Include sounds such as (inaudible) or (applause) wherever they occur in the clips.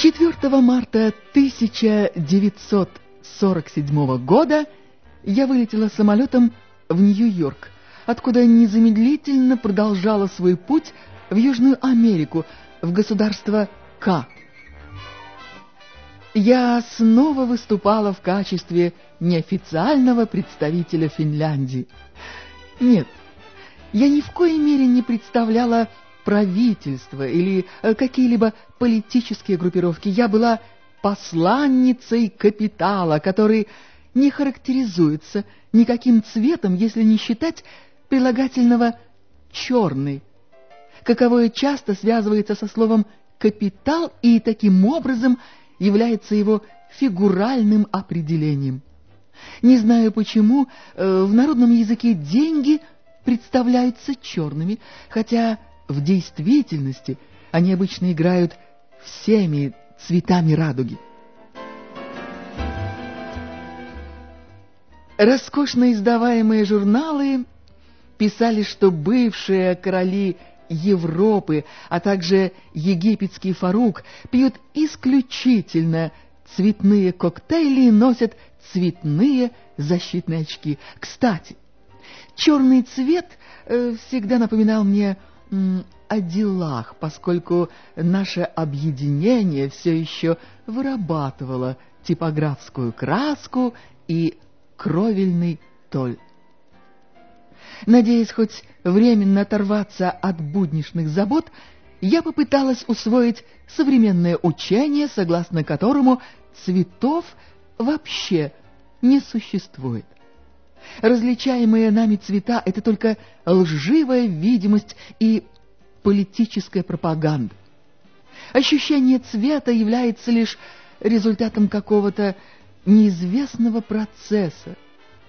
4 марта 1947 года я вылетела самолетом в Нью-Йорк, откуда незамедлительно продолжала свой путь в Южную Америку, в государство К. Я снова выступала в качестве неофициального представителя Финляндии. Нет, я ни в коей мере не представляла правительство или э, какие-либо политические группировки. Я была посланницей капитала, который не характеризуется никаким цветом, если не считать прилагательного «черный», каковое часто связывается со словом «капитал» и таким образом является его фигуральным определением. Не знаю почему, э, в народном языке деньги представляются черными, хотя в действительности они обычно играют всеми цветами радуги. Роскошно издаваемые журналы писали, что бывшие короли Европы, а также египетский фарук пьют исключительно цветные коктейли и носят цветные защитные очки. Кстати, черный цвет э, всегда напоминал мне о делах, поскольку наше объединение все еще вырабатывало типографскую краску и кровельный толь. Надеясь хоть временно оторваться от будничных забот, я попыталась усвоить современное учение, согласно которому цветов вообще не существует. Различаемые нами цвета — это только лживая видимость и политическая пропаганда. Ощущение цвета является лишь результатом какого-то неизвестного процесса,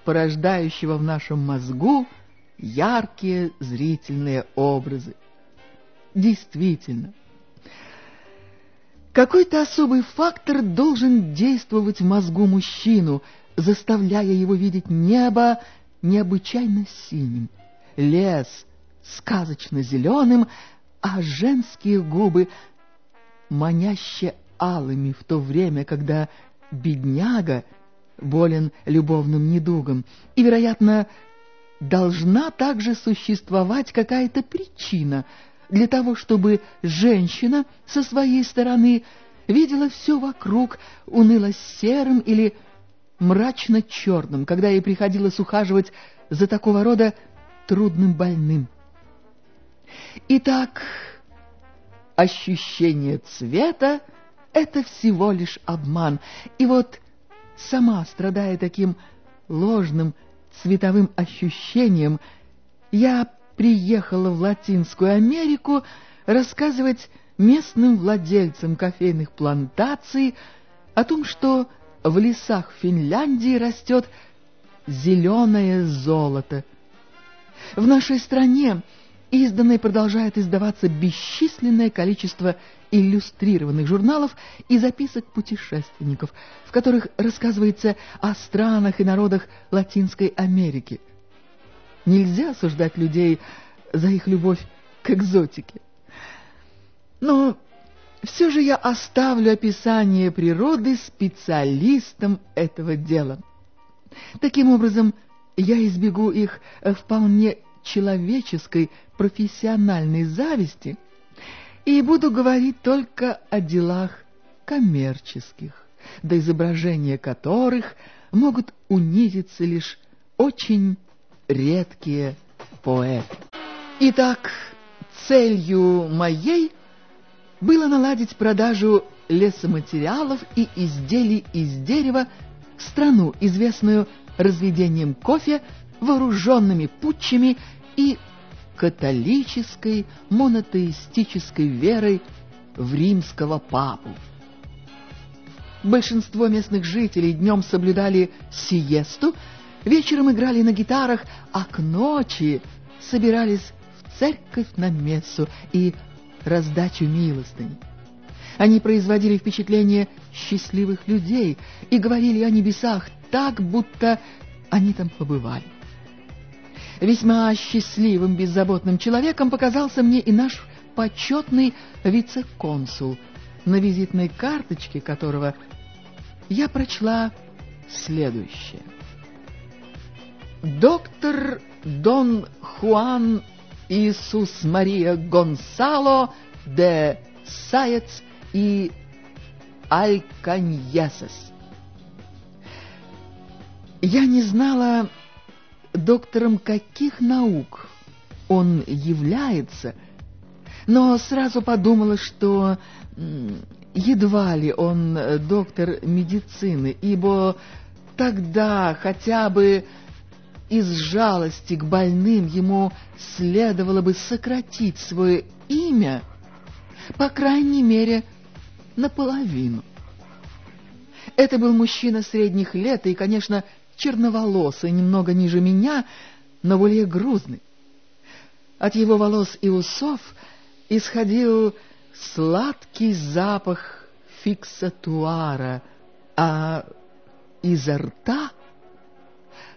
порождающего в нашем мозгу яркие зрительные образы. Действительно, какой-то особый фактор должен действовать в мозгу мужчину — заставляя его видеть небо необычайно синим, лес сказочно зеленым, а женские губы маняще алыми в то время, когда бедняга болен любовным недугом. И, вероятно, должна также существовать какая-то причина для того, чтобы женщина со своей стороны видела все вокруг уныло-серым или мрачно-черным, когда ей приходилось ухаживать за такого рода трудным больным. Итак, ощущение цвета — это всего лишь обман. И вот, сама страдая таким ложным цветовым ощущением, я приехала в Латинскую Америку рассказывать местным владельцам кофейных плантаций о том, что в лесах Финляндии растет зеленое золото. В нашей стране издано и продолжает издаваться бесчисленное количество иллюстрированных журналов и записок путешественников, в которых рассказывается о странах и народах Латинской Америки. Нельзя осуждать людей за их любовь к экзотике. Но все же я оставлю описание природы специалистам этого дела. Таким образом, я избегу их вполне человеческой профессиональной зависти и буду говорить только о делах коммерческих, до изображения которых могут унизиться лишь очень редкие поэты. Итак, целью моей – было наладить продажу лесоматериалов и изделий из дерева в страну, известную разведением кофе, вооруженными путчами и католической монотеистической верой в римского папу. Большинство местных жителей днем соблюдали сиесту, вечером играли на гитарах, а к ночи собирались в церковь на мессу и раздачу милостыни. Они производили впечатление счастливых людей и говорили о небесах так, будто они там побывали. Весьма счастливым, беззаботным человеком показался мне и наш почетный вице-консул, на визитной карточке которого я прочла следующее. Доктор Дон Хуан Иисус Мария Гонсало де Саец и Альканьясес. Я не знала, доктором каких наук он является, но сразу подумала, что едва ли он доктор медицины, ибо тогда хотя бы из жалости к больным ему следовало бы сократить свое имя, по крайней мере, наполовину. Это был мужчина средних лет и, конечно, черноволосый, немного ниже меня, но более грузный. От его волос и усов исходил сладкий запах фиксатуара, а изо рта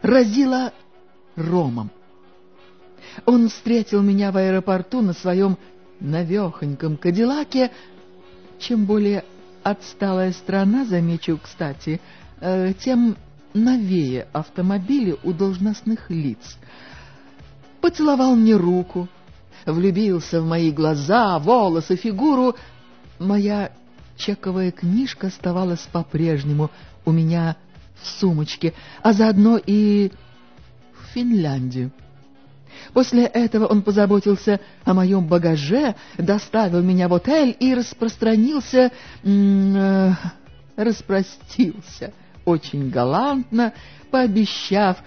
разило ромом. Он встретил меня в аэропорту на своем навехоньком кадиллаке. Чем более отсталая страна, замечу, кстати, э, тем новее автомобили у должностных лиц. Поцеловал мне руку, влюбился в мои глаза, волосы, фигуру. Моя чековая книжка оставалась по-прежнему у меня в сумочке, а заодно и Финляндию. После этого он позаботился о моем багаже, доставил меня в отель и распространился... Э, распростился очень галантно, пообещав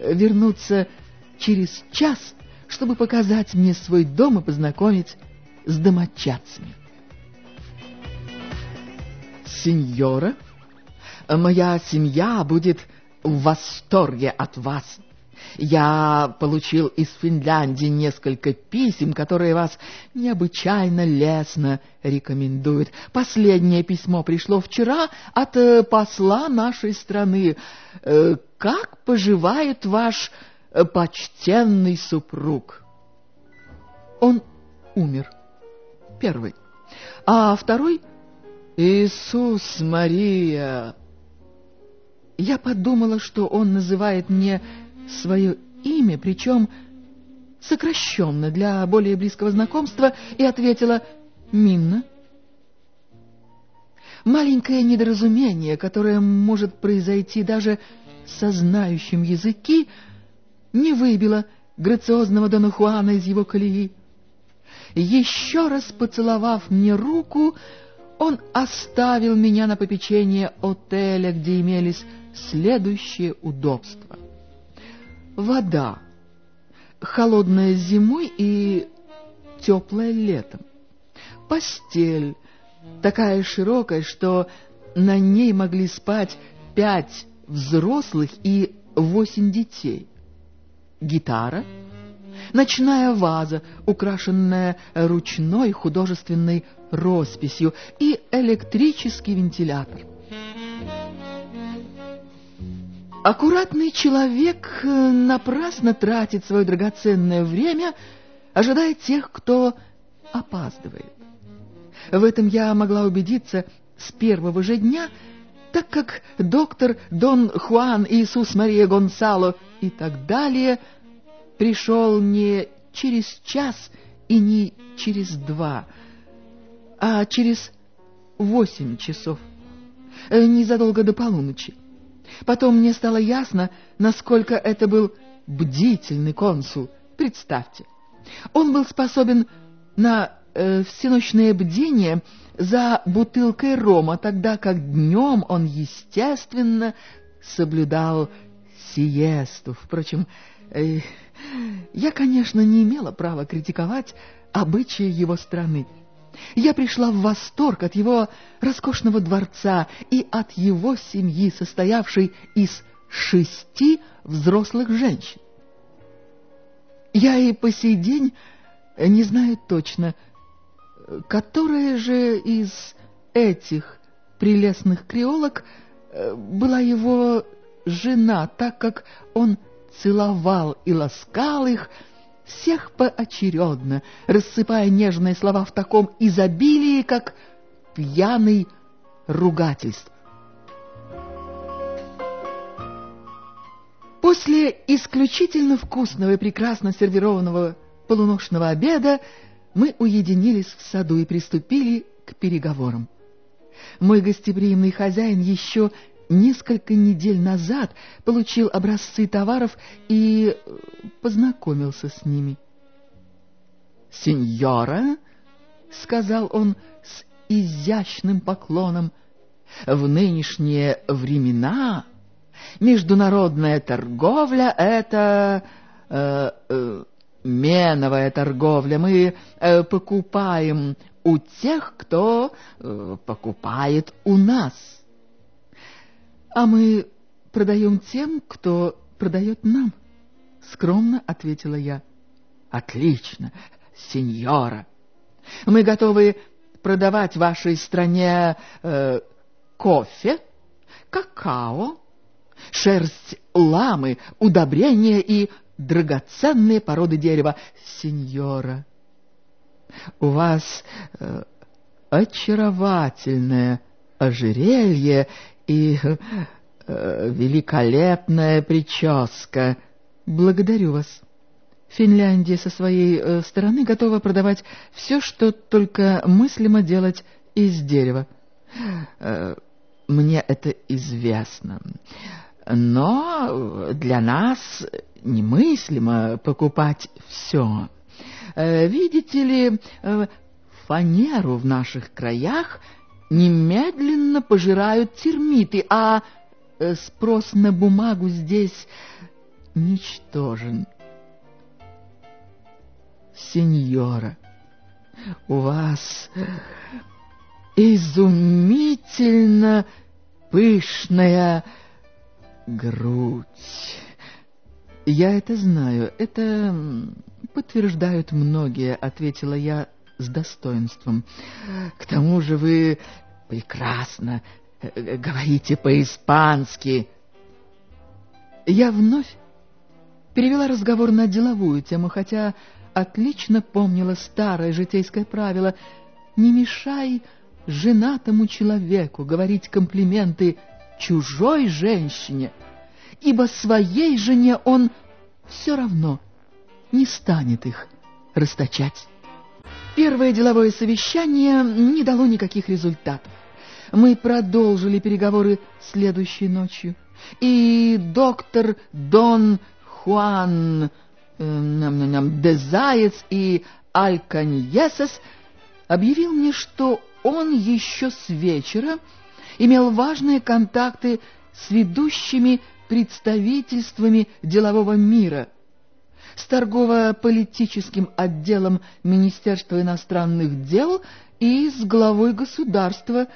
вернуться через час, чтобы показать мне свой дом и познакомить с домочадцами. «Сеньора, моя семья будет в восторге от вас», я получил из Финляндии несколько писем, которые вас необычайно лестно рекомендуют. Последнее письмо пришло вчера от э, посла нашей страны. Э, как поживает ваш э, почтенный супруг? Он умер. Первый. А второй — Иисус Мария. Я подумала, что он называет мне свое имя, причем сокращенно для более близкого знакомства, и ответила «Минна». Маленькое недоразумение, которое может произойти даже со знающим языки, не выбило грациозного Дона Хуана из его колеи. Еще раз поцеловав мне руку, он оставил меня на попечение отеля, где имелись следующие удобства вода, холодная зимой и теплая летом, постель, такая широкая, что на ней могли спать пять взрослых и восемь детей, гитара, ночная ваза, украшенная ручной художественной росписью, и электрический вентилятор. Аккуратный человек э, напрасно тратит свое драгоценное время, ожидая тех, кто опаздывает. В этом я могла убедиться с первого же дня, так как доктор Дон Хуан Иисус Мария Гонсало и так далее пришел не через час и не через два, а через восемь часов, э, незадолго до полуночи. Потом мне стало ясно, насколько это был бдительный консул. Представьте, он был способен на э, всеночное бдение за бутылкой рома, тогда как днем он, естественно, соблюдал сиесту. Впрочем, э, я, конечно, не имела права критиковать обычаи его страны. Я пришла в восторг от его роскошного дворца и от его семьи, состоявшей из шести взрослых женщин. Я и по сей день не знаю точно, которая же из этих прелестных креолок э, была его жена, так как он целовал и ласкал их, всех поочередно, рассыпая нежные слова в таком изобилии, как пьяный ругательств. После исключительно вкусного и прекрасно сервированного полуношного обеда мы уединились в саду и приступили к переговорам. Мой гостеприимный хозяин еще несколько недель назад получил образцы товаров и э, познакомился с ними. «Сеньора», — сказал он с изящным поклоном, — «в нынешние времена международная торговля — это... Э, э, меновая торговля. Мы э, покупаем у тех, кто э, покупает у нас. А мы продаем тем, кто продает нам, — скромно ответила я. Отлично, сеньора. Мы готовы продавать вашей стране э, кофе, какао, шерсть ламы, удобрения и драгоценные породы дерева. Сеньора, у вас э, очаровательное ожерелье и э, великолепная прическа. Благодарю вас. Финляндия со своей э, стороны готова продавать все, что только мыслимо делать из дерева. Э, мне это известно. Но для нас немыслимо покупать все. Э, видите ли, э, фанеру в наших краях немедленно пожирают термиты, а э, спрос на бумагу здесь ничтожен. Сеньора, у вас изумительно пышная грудь. Я это знаю, это подтверждают многие, ответила я с достоинством. К тому же вы прекрасно э, говорите по-испански. Я вновь перевела разговор на деловую тему, хотя отлично помнила старое житейское правило «Не мешай женатому человеку говорить комплименты чужой женщине, ибо своей жене он все равно не станет их расточать. Первое деловое совещание не дало никаких результатов. Мы продолжили переговоры следующей ночью, и доктор Дон Хуан э, Дезаец и Альканьесес объявил мне, что он еще с вечера имел важные контакты с ведущими представительствами делового мира, с торгово-политическим отделом Министерства иностранных дел и с главой государства.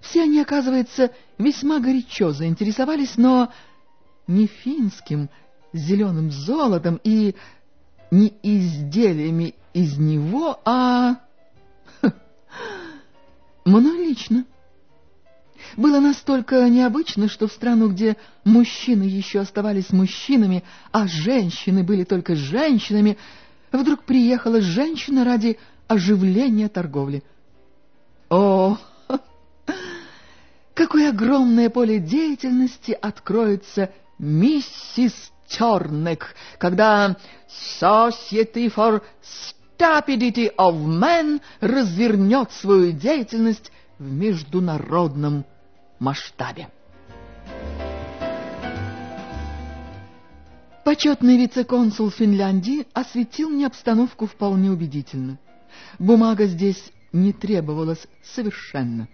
Все они, оказывается, весьма горячо заинтересовались, но не финским зеленым золотом и не изделиями из него, а (laughs) мной лично. Было настолько необычно, что в страну, где мужчины еще оставались мужчинами, а женщины были только женщинами, вдруг приехала женщина ради оживления торговли. О, (laughs) какое огромное поле деятельности откроется миссис Тернек, когда Society for Stupidity of Men развернет свою деятельность в международном масштабе. Почетный вице-консул Финляндии осветил мне обстановку вполне убедительно. Бумага здесь не требовалась совершенно.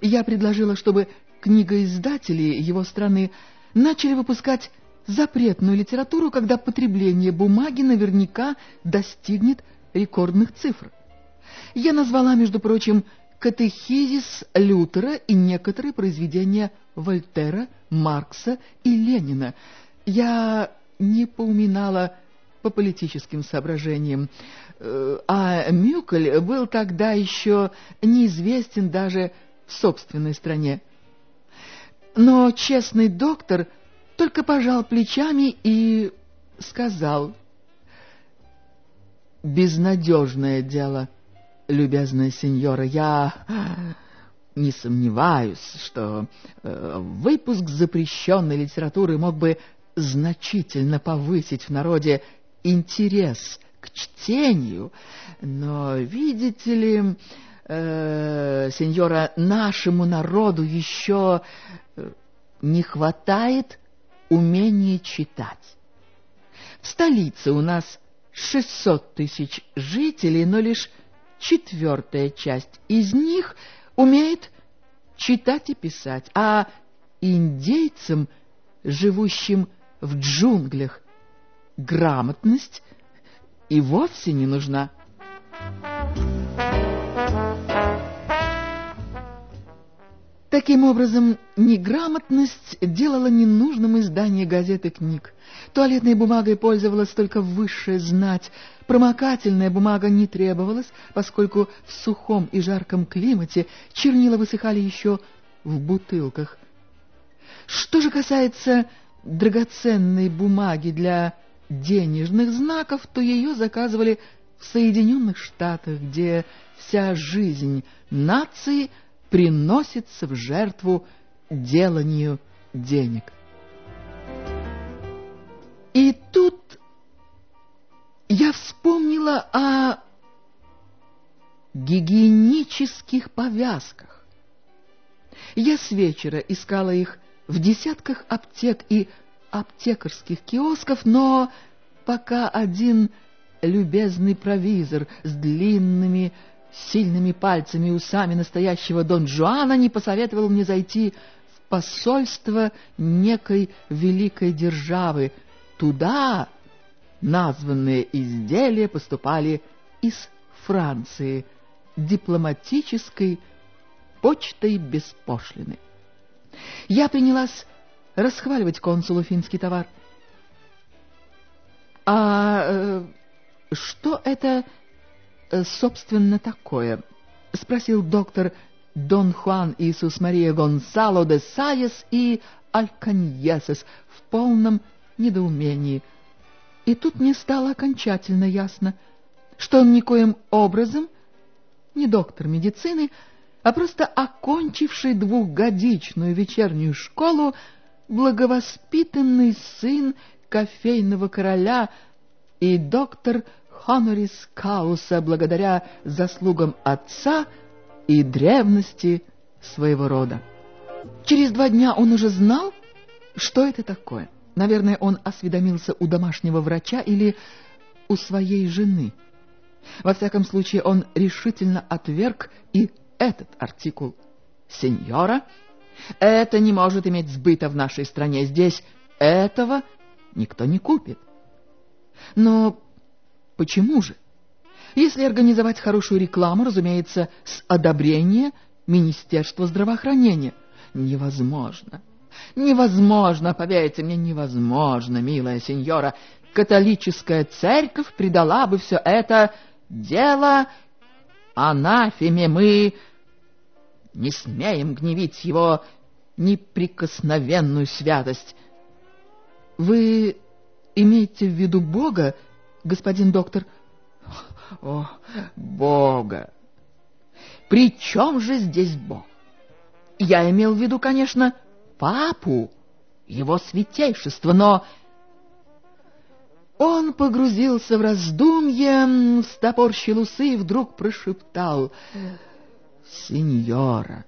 Я предложила, чтобы книгоиздатели его страны начали выпускать запретную литературу, когда потребление бумаги наверняка достигнет рекордных цифр. Я назвала, между прочим, катехизис Лютера и некоторые произведения Вольтера, Маркса и Ленина. Я не поуминала по политическим соображениям, э, а Мюкель был тогда еще неизвестен даже в собственной стране. Но честный доктор только пожал плечами и сказал, «Безнадежное дело» любезная сеньора, я не сомневаюсь, что э, выпуск запрещенной литературы мог бы значительно повысить в народе интерес к чтению, но, видите ли, э, сеньора, нашему народу еще э, не хватает умения читать. В столице у нас 600 тысяч жителей, но лишь четвертая часть из них умеет читать и писать, а индейцам, живущим в джунглях, грамотность и вовсе не нужна. Таким образом, неграмотность делала ненужным издание газет и книг. Туалетной бумагой пользовалась только высшая знать. Промокательная бумага не требовалась, поскольку в сухом и жарком климате чернила высыхали еще в бутылках. Что же касается драгоценной бумаги для денежных знаков, то ее заказывали в Соединенных Штатах, где вся жизнь нации – приносится в жертву деланию денег. И тут я вспомнила о гигиенических повязках. Я с вечера искала их в десятках аптек и аптекарских киосков, но пока один любезный провизор с длинными сильными пальцами и усами настоящего Дон Жуана не посоветовал мне зайти в посольство некой великой державы. Туда названные изделия поступали из Франции дипломатической почтой без пошлины. Я принялась расхваливать консулу финский товар. «А э, что это собственно, такое? — спросил доктор Дон Хуан Иисус Мария Гонсало де Саес и Альканьесес в полном недоумении. И тут мне стало окончательно ясно, что он никоим образом не доктор медицины, а просто окончивший двухгодичную вечернюю школу благовоспитанный сын кофейного короля и доктор Хонорис Кауса благодаря заслугам отца и древности своего рода. Через два дня он уже знал, что это такое. Наверное, он осведомился у домашнего врача или у своей жены. Во всяком случае, он решительно отверг и этот артикул. «Сеньора, это не может иметь сбыта в нашей стране. Здесь этого никто не купит». Но Почему же? Если организовать хорошую рекламу, разумеется, с одобрения Министерства здравоохранения. Невозможно. Невозможно, поверьте мне, невозможно, милая сеньора. Католическая церковь предала бы все это дело анафеме. Мы не смеем гневить его неприкосновенную святость. Вы имеете в виду Бога, господин доктор? О, Бога! При чем же здесь Бог? Я имел в виду, конечно, папу, его святейшество, но... Он погрузился в раздумье, встопорщил усы и вдруг прошептал. «Сеньора,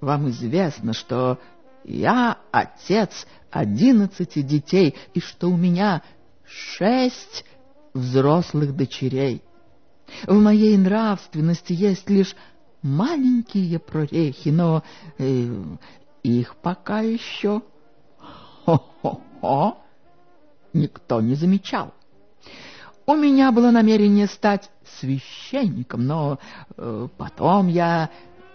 вам известно, что я отец одиннадцати детей, и что у меня шесть взрослых дочерей. В моей нравственности есть лишь маленькие прорехи, но э, их пока еще хо-хо-хо никто не замечал. У меня было намерение стать священником, но э, потом я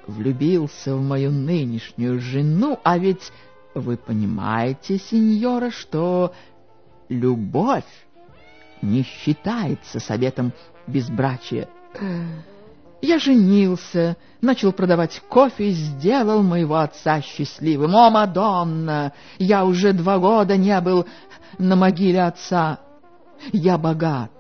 влюбился в мою нынешнюю жену, а ведь вы понимаете, сеньора, что любовь не считается советом безбрачия. Я женился, начал продавать кофе сделал моего отца счастливым. О, Мадонна! Я уже два года не был на могиле отца. Я богат.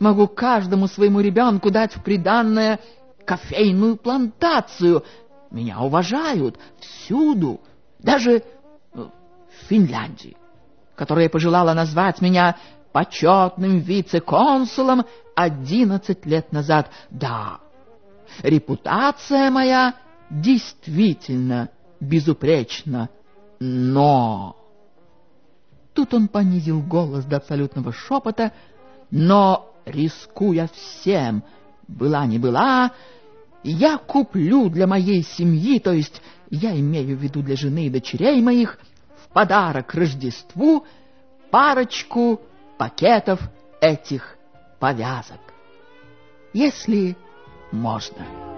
Могу каждому своему ребенку дать в приданное кофейную плантацию. меня уважают всюду, даже в Финляндии, которая пожелала назвать меня почетным вице-консулом одиннадцать лет назад. Да, репутация моя действительно безупречна, но... Тут он понизил голос до абсолютного шепота, но, рискуя всем, была не была, я куплю для моей семьи, то есть я имею в виду для жены и дочерей моих, в подарок Рождеству парочку пакетов этих повязок. Если можно.